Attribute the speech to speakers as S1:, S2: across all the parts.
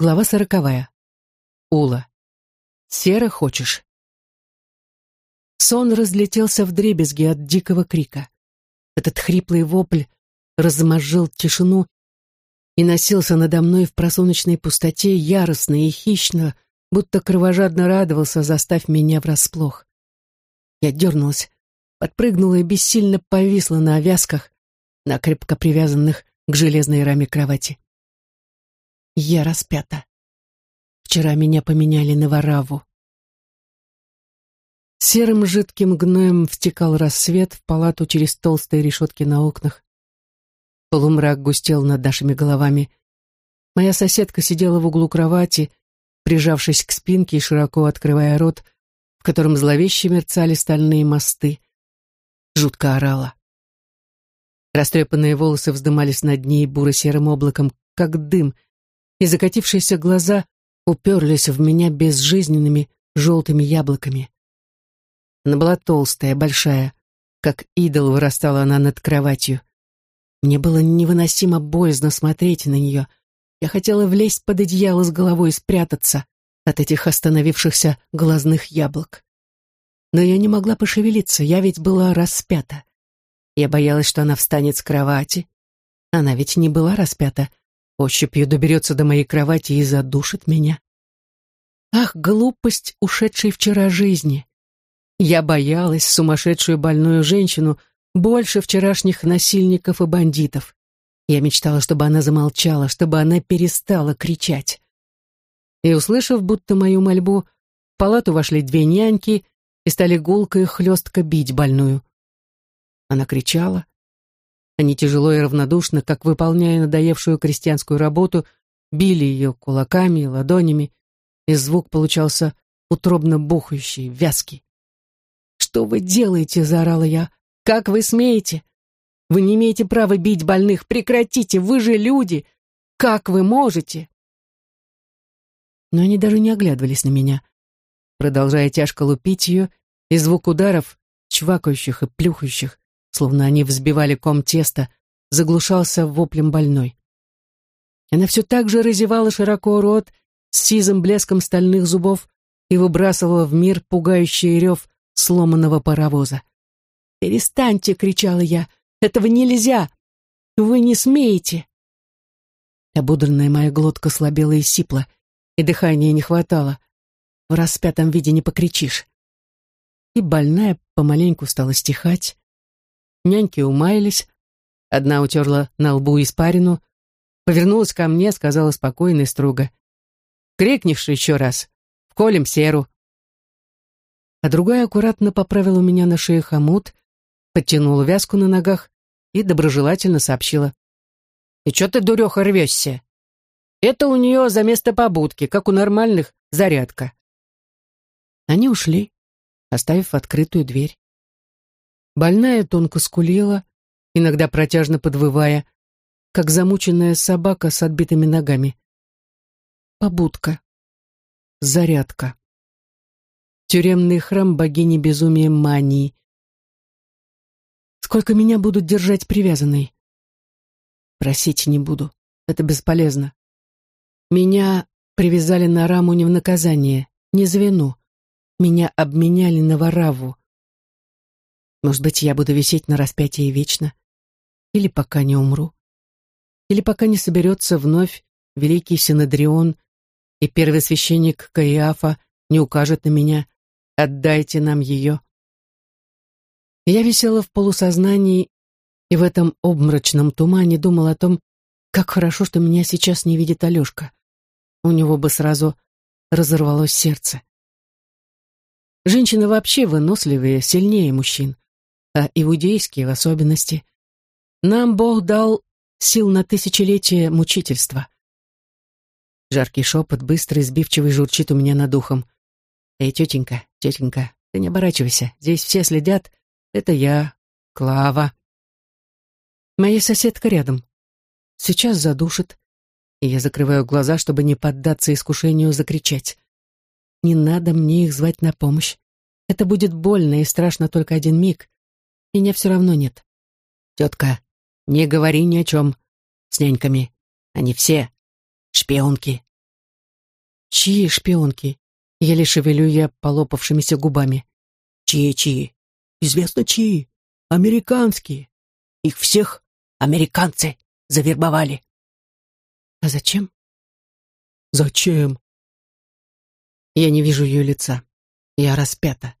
S1: Глава сороковая. Ула. Сера хочешь? Сон разлетелся в дребезги от дикого крика. Этот хриплый вопль размозжил тишину и носился надо мной в просуночной пустоте яростно и хищно, будто кровожадно радовался, заставь меня врасплох. Я дернулась, подпрыгнула и бессильно повисла на овязках, на крепко привязанных к железной раме кровати. Я распята. Вчера меня поменяли на вораву. Серым жидким гноем втекал рассвет в палату через толстые решетки на окнах. Полумрак густел над нашими головами. Моя соседка сидела в углу кровати, прижавшись к спинке и широко открывая рот, в котором зловеще мерцали стальные мосты. Жутко орала. Растрепанные волосы вздымались над ней буро-серым облаком, как дым, и закатившиеся глаза уперлись в меня безжизненными желтыми яблоками. Она была толстая, большая, как идол вырастала она над кроватью. Мне было невыносимо боязно смотреть на нее. Я хотела влезть под одеяло с головой и спрятаться от этих остановившихся глазных яблок. Но я не могла пошевелиться, я ведь была распята. Я боялась, что она встанет с кровати. Она ведь не была распята, ощупью доберется до моей кровати и задушит меня. Ах, глупость ушедшей вчера жизни! Я боялась сумасшедшую больную женщину больше вчерашних насильников и бандитов. Я мечтала, чтобы она замолчала, чтобы она перестала кричать. И, услышав будто мою мольбу, в палату вошли две няньки и стали гулко и хлестко бить больную. Она кричала, они тяжело и равнодушно, как выполняя надоевшую крестьянскую работу, били ее кулаками и ладонями, и звук получался утробно бухающий, вязкий. «Что вы делаете?» — заорала я. «Как вы смеете? Вы не имеете права бить больных! Прекратите! Вы же люди! Как вы можете?» Но они даже не оглядывались на меня, продолжая тяжко лупить ее, и звук ударов, чвакающих и плюхающих, словно они взбивали ком теста, заглушался воплем больной. Она все так же разевала широко рот с сизым блеском стальных зубов и выбрасывала в мир пугающий рев сломанного паровоза. «Перестаньте!» — кричала я. «Этого нельзя! Вы не смеете!» Обудранная моя глотка слабела и сипла, и дыхания не хватало. В распятом виде не покричишь. И больная помаленьку стала стихать, Няньки умаялись. Одна утерла на лбу испарину, повернулась ко мне, сказала спокойно и строго. «Крикнешь еще раз, вколем серу». А другая аккуратно поправила у меня на шее хомут, подтянула вязку на ногах и доброжелательно сообщила. «И че ты, дуреха, рвешься? Это у нее за место побудки, как у нормальных, зарядка». Они ушли, оставив открытую дверь. Больная тонко скулила, иногда протяжно подвывая, как замученная собака с отбитыми ногами. Побудка. Зарядка. Тюремный храм богини безумия Мании. Сколько меня будут держать привязанной? Просить не буду. Это бесполезно. Меня привязали на раму не в наказание, не за вину. Меня обменяли на вораву. Может быть, я буду висеть на распятии вечно? Или пока не умру? Или пока не соберется вновь великий Синодрион, и первый священник Каиафа не укажет на меня «Отдайте нам ее». Я висела в полусознании и в этом обморочном тумане думала о том, как хорошо, что меня сейчас не видит Алешка. У него бы сразу разорвалось сердце. Женщины вообще выносливые, сильнее мужчин а иудейские в особенности. Нам Бог дал сил на тысячелетие мучительства. Жаркий шепот, быстрый, сбивчивый журчит у меня над ухом. «Эй, тетенька, тетенька, ты не оборачивайся, здесь все следят. Это я, Клава». Моя соседка рядом. Сейчас задушит, и я закрываю глаза, чтобы не поддаться искушению закричать. Не надо мне их звать на помощь. Это будет больно и страшно только один миг, меня все равно нет. Тетка, не говори ни о чем с няньками. Они все шпионки. Чьи шпионки? Еле шевелю я полопавшимися губами.
S2: Чьи-чьи? Известно чьи. Американские. Их всех американцы завербовали.
S1: А зачем?
S2: Зачем?
S1: Я не вижу ее лица. Я распята.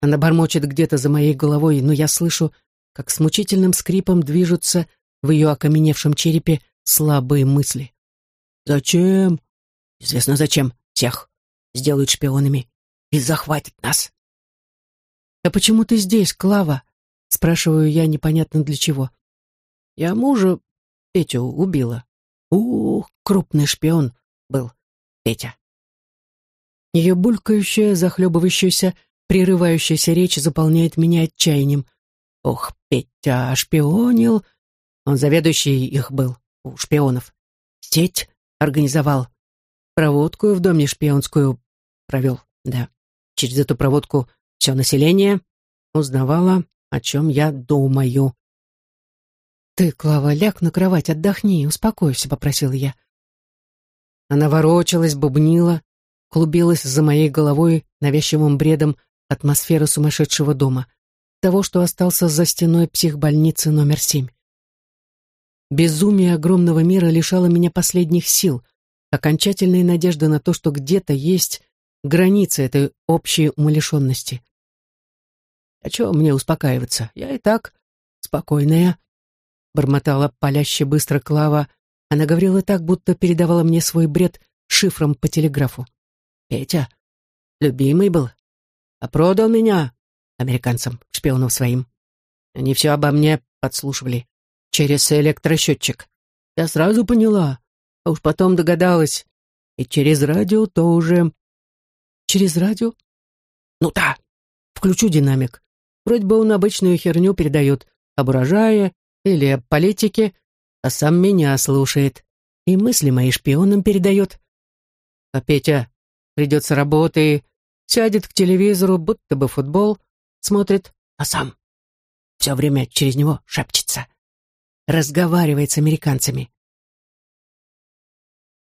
S1: Она бормочет где-то за моей головой, но я слышу, как с мучительным скрипом движутся в ее окаменевшем черепе слабые мысли.
S2: Зачем? Известно зачем. Всех сделают шпионами и захватят нас.
S1: «А почему ты здесь, Клава?» — спрашиваю я непонятно для чего.
S2: «Я мужа Петю убила. Ух, крупный шпион был Петя».
S1: Ее булькающая, захлебывающаяся, прерывающаяся речь заполняет меня отчаянием.
S2: «Ох, Петя шпионил!» Он заведующий их был, у шпионов. Сеть организовал. Проводку в доме шпионскую провел, да. Через эту проводку все население узнавало, о чем я думаю.
S1: «Ты, Клава, ляг на кровать, отдохни, успокойся», — попросил я. Она ворочалась, бубнила, клубилась за моей головой навязчивым бредом атмосферы сумасшедшего дома, того, что остался за стеной психбольницы номер семь. Безумие огромного мира лишало меня последних сил, окончательной надежды на то, что где-то есть границы этой общей умалишенности.
S2: «А чего мне успокаиваться? Я и так спокойная», — бормотала паляще быстро Клава. Она говорила так, будто передавала мне свой бред шифром по телеграфу. «Петя, любимый был, а продал меня американцам, шпионам своим. Они все обо мне подслушивали через электросчетчик. Я сразу поняла, а уж потом догадалась. И через радио тоже.
S1: Через радио?
S2: Ну да. Включу динамик. Вроде бы он обычную херню передает об урожае или о политике, а сам меня слушает. И мысли мои шпионам передает. А Петя придет с работы, сядет к телевизору, будто бы футбол, смотрит, а сам все время через него шепчется разговаривает с американцами.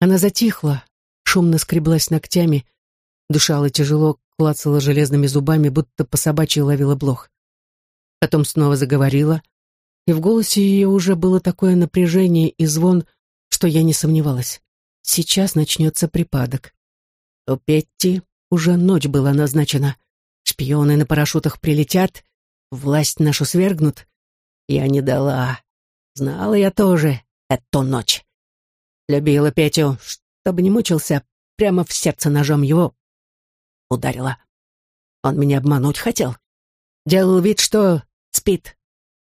S1: Она затихла, шумно скреблась ногтями, дышала тяжело, клацала железными зубами, будто по собачьи ловила блох. Потом снова заговорила, и в голосе ее уже было такое напряжение и звон, что я не сомневалась. Сейчас начнется припадок. У Петти уже ночь была назначена. Шпионы на парашютах прилетят, власть нашу свергнут. Я не дала. Знала я тоже эту ночь. Любила Петю, чтобы не мучился, прямо в сердце ножом его ударила. Он меня обмануть хотел. Делал вид, что спит,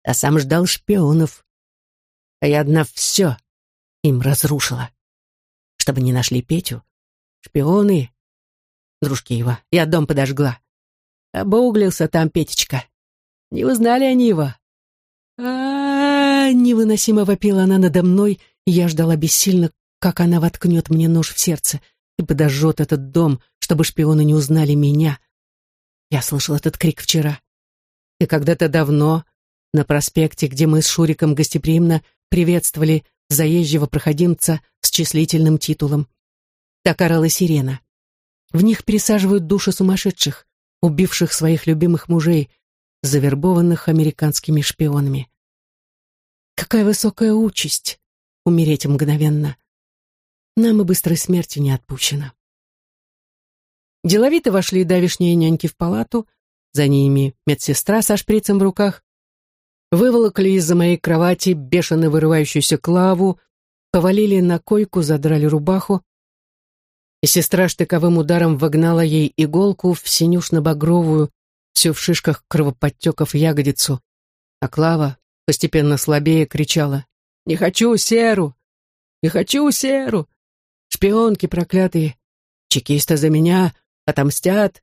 S1: а сам ждал шпионов. А я одна все им разрушила. Чтобы не нашли Петю, шпионы, дружки его, я дом подожгла. Обуглился там Петечка. Не узнали они его. А, невыносимо вопила она надо мной, и я ждала бессильно, как она воткнет мне нож в сердце и подожжет этот дом, чтобы шпионы не узнали меня. Я слышал этот крик вчера. И когда-то давно, на проспекте, где мы с Шуриком гостеприимно приветствовали заезжего проходимца с числительным титулом. Так орала сирена. В них пересаживают души сумасшедших, убивших своих любимых мужей, завербованных американскими шпионами. Какая высокая участь — умереть мгновенно. Нам и быстрой смерти не отпущено. Деловито вошли давишние няньки в палату, за ними медсестра со шприцем в руках, выволокли из-за моей кровати бешено вырывающуюся клаву, повалили на койку, задрали рубаху, и сестра штыковым ударом вогнала ей иголку в синюшно-багровую, всю в шишках кровоподтеков ягодицу, а Клава, постепенно слабее, кричала. «Не хочу серу! Не хочу серу! Шпионки проклятые! Чекисты за меня отомстят!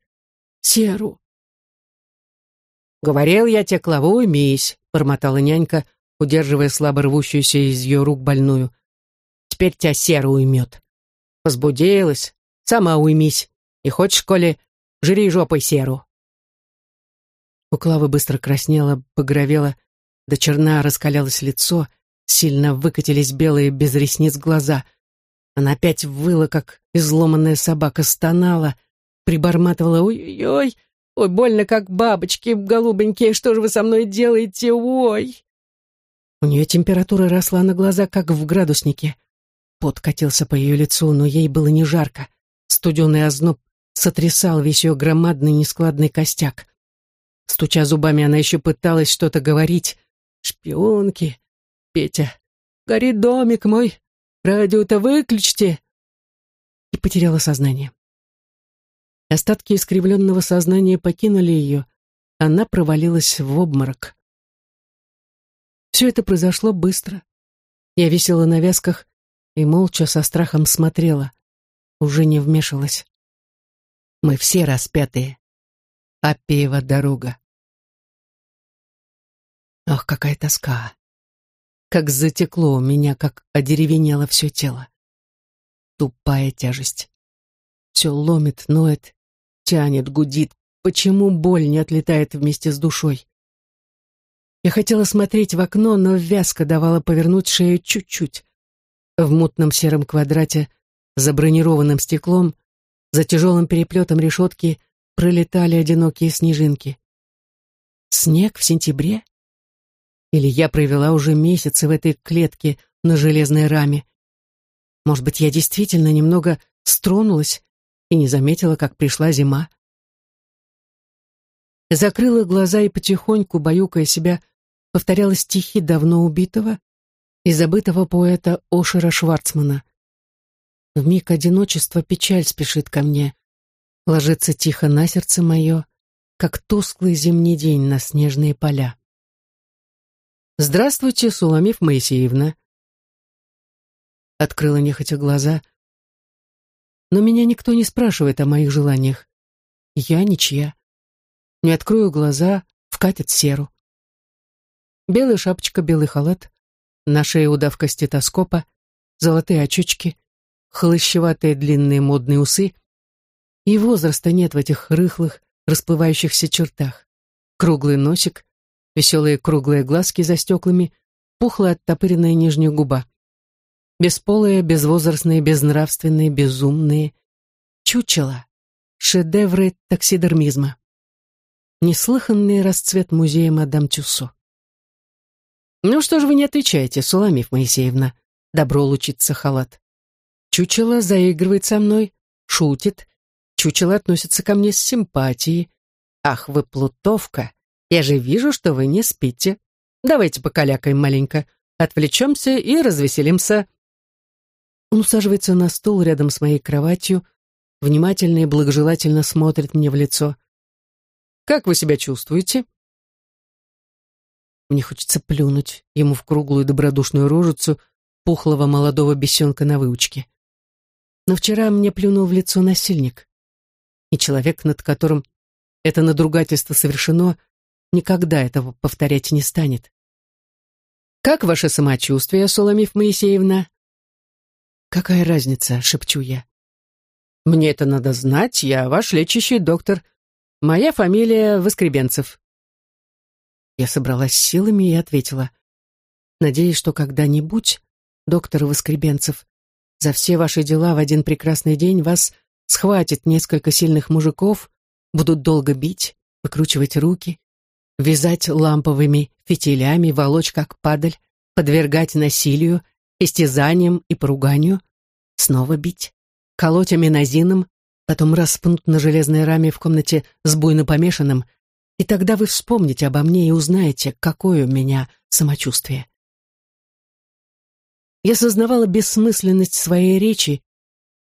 S1: Серу!» «Говорил я тебе, Клаву, уймись!» — бормотала нянька, удерживая слабо рвущуюся из ее рук больную. «Теперь тебя серу уймет. Возбудилась, сама уймись. И хочешь, коли, жри жопой серу!» У Клавы быстро краснела, багровела, до черна раскалялось лицо, сильно выкатились белые без ресниц глаза. Она опять выла, как изломанная собака, стонала, приборматывала «Ой-ой-ой, ой, больно, как бабочки, голубенькие, что же вы со мной делаете, ой!» У нее температура росла на глаза, как в градуснике. Пот катился по ее лицу, но ей было не жарко. Студеный озноб сотрясал весь ее громадный нескладный костяк. Стуча зубами, она еще пыталась что-то говорить. «Шпионки! Петя! Горит домик мой! Радио-то выключите!» И потеряла сознание. Остатки искривленного сознания покинули ее. Она провалилась в обморок. Все это произошло быстро. Я висела на вязках и молча со страхом смотрела. Уже не вмешалась. Мы все распятые. Аппиева дорога. Ах, какая тоска! Как затекло у меня, как одеревенело все тело. Тупая тяжесть. Все ломит, ноет, тянет, гудит. Почему боль не отлетает вместе с душой? Я хотела смотреть в окно, но вязка давала повернуть шею чуть-чуть. В мутном сером квадрате, за бронированным стеклом, за тяжелым переплетом решетки пролетали одинокие снежинки. Снег в сентябре? Или я провела уже месяцы в этой клетке на железной раме? Может быть, я действительно немного стронулась и не заметила, как пришла зима? Закрыла глаза и потихоньку, баюкая себя, повторяла стихи давно убитого и забытого поэта Ошера Шварцмана. В миг одиночества печаль спешит ко мне, ложится тихо на сердце мое, как тусклый зимний день на снежные поля. «Здравствуйте, Суламиф Моисеевна!» Открыла нехотя глаза. Но меня никто не спрашивает о моих желаниях. Я ничья. Не открою глаза, вкатит серу. Белая шапочка, белый халат, на шее удавка стетоскопа, золотые очечки, хлыщеватые длинные модные усы. И возраста нет в этих рыхлых, расплывающихся чертах. Круглый носик, веселые круглые глазки за стеклами, пухлая оттопыренная нижняя губа. Бесполые, безвозрастные, безнравственные, безумные. Чучело. Шедевры таксидермизма. Неслыханный расцвет музея мадам Тюссо. «Ну что же вы не отвечаете, Суламиф Моисеевна?» Добро лучится халат. Чучело заигрывает со мной, шутит. Чучело относится ко мне с симпатией. «Ах, вы плутовка! Я же вижу, что вы не спите. Давайте покалякаем маленько, отвлечемся и развеселимся». Он усаживается на стул рядом с моей кроватью, внимательно и благожелательно смотрит мне в лицо. «Как вы себя чувствуете?» Мне хочется плюнуть ему в круглую добродушную рожицу пухлого молодого бесенка на выучке. Но вчера мне плюнул в лицо насильник. И человек, над которым это надругательство совершено, никогда этого повторять не станет. «Как ваше самочувствие, Соломиф Моисеевна?» «Какая разница?» — шепчу я. «Мне это надо знать, я ваш лечащий доктор. Моя фамилия Воскребенцев». Я собралась силами и ответила. «Надеюсь, что когда-нибудь, доктор Воскребенцев, за все ваши дела в один прекрасный день вас схватит несколько сильных мужиков, будут долго бить, выкручивать руки, вязать ламповыми фитилями, волочь как падаль, подвергать насилию, истязаниям и поруганию, снова бить, колоть аминозином, потом распнут на железной раме в комнате с буйно помешанным, и тогда вы вспомните обо мне и узнаете, какое у меня самочувствие. Я сознавала бессмысленность своей речи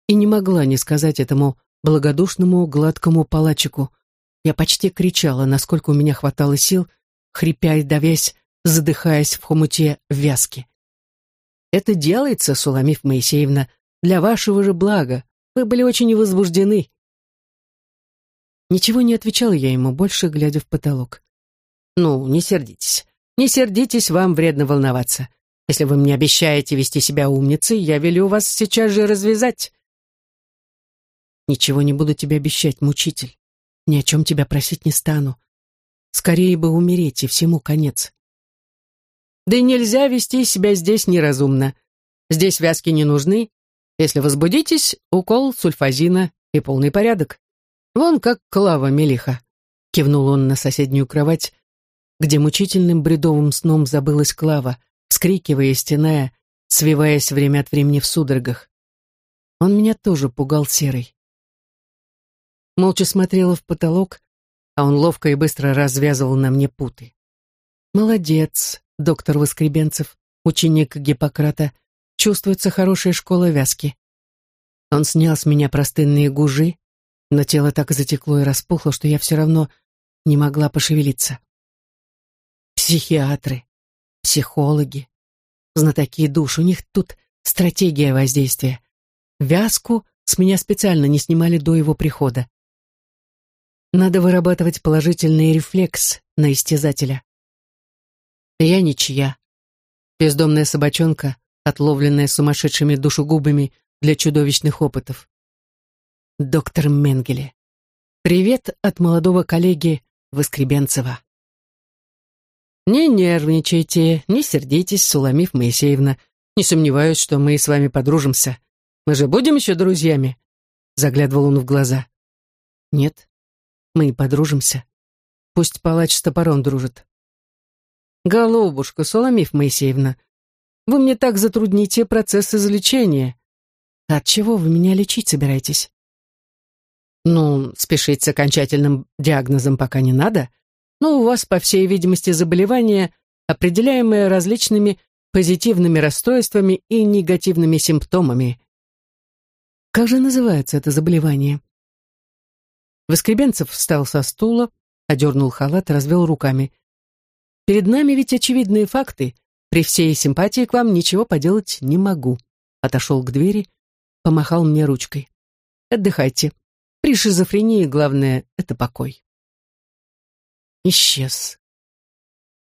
S1: и не могла не сказать этому благодушному гладкому палачику — я почти кричала, насколько у меня хватало сил, хрипя и давясь, задыхаясь в хомуте вязки. «Это делается, Суламиф Моисеевна, для вашего же блага. Вы были очень возбуждены». Ничего не отвечала я ему, больше глядя в потолок. «Ну, не сердитесь. Не сердитесь, вам вредно волноваться. Если вы мне обещаете вести себя умницей, я велю вас сейчас же развязать». «Ничего не буду тебе обещать, мучитель. Ни о чем тебя просить не стану. Скорее бы умереть, и всему конец. Да и нельзя вести себя здесь неразумно. Здесь вязки не нужны.
S2: Если возбудитесь, укол сульфазина и полный порядок. Вон как Клава Мелиха. Кивнул он на соседнюю кровать, где мучительным бредовым сном забылась Клава, вскрикивая и стеная, свиваясь время от времени в судорогах. Он меня тоже пугал серой. Молча смотрела в потолок, а он ловко и быстро развязывал на мне путы. Молодец, доктор Воскребенцев, ученик Гиппократа, чувствуется хорошая школа вязки. Он снял с меня простынные гужи, но тело так затекло и распухло, что я все равно не могла пошевелиться. Психиатры, психологи, знатоки душ, у них тут стратегия воздействия. Вязку с меня специально не снимали до его прихода. Надо вырабатывать положительный рефлекс на истязателя. Я ничья. Бездомная собачонка, отловленная сумасшедшими душегубами для чудовищных опытов. Доктор Менгеле. Привет от молодого коллеги Воскребенцева. Не нервничайте, не сердитесь, Суламиф Моисеевна. Не сомневаюсь, что мы с вами подружимся. Мы же будем еще друзьями? Заглядывал он в глаза. Нет, мы не подружимся. Пусть палач с топором дружит. Голубушка, Суламиф Моисеевна, вы мне так затрудните процесс излечения. От чего вы меня лечить собираетесь? Ну, спешить с окончательным диагнозом пока не надо, но у вас, по всей видимости, заболевание, определяемое различными позитивными расстройствами и негативными симптомами. Как же называется это заболевание? Воскребенцев встал со стула, одернул халат, развел руками. Перед нами ведь очевидные факты, при всей симпатии к вам ничего поделать не могу. Отошел к двери, помахал мне ручкой. Отдыхайте. При шизофрении главное — это покой. Исчез.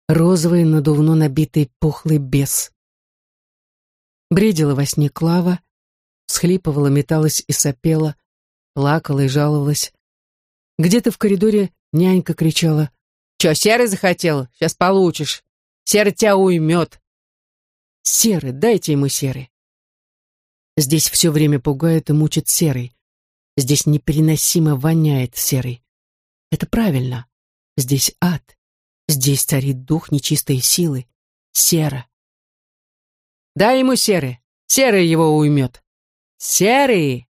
S2: Розовый, надувно набитый пухлый бес. Бредила во сне Клава, схлипывала, металась и сопела, плакала и жаловалась. Где-то в коридоре нянька кричала. «Че, серый захотел? Сейчас получишь!» Серый тебя уймет. Серый, дайте ему серый. Здесь все время пугает и мучит серый. Здесь непереносимо воняет серый. Это правильно. Здесь ад. Здесь царит дух нечистой силы. Сера. Дай ему серый. Серый его уймет. Серый!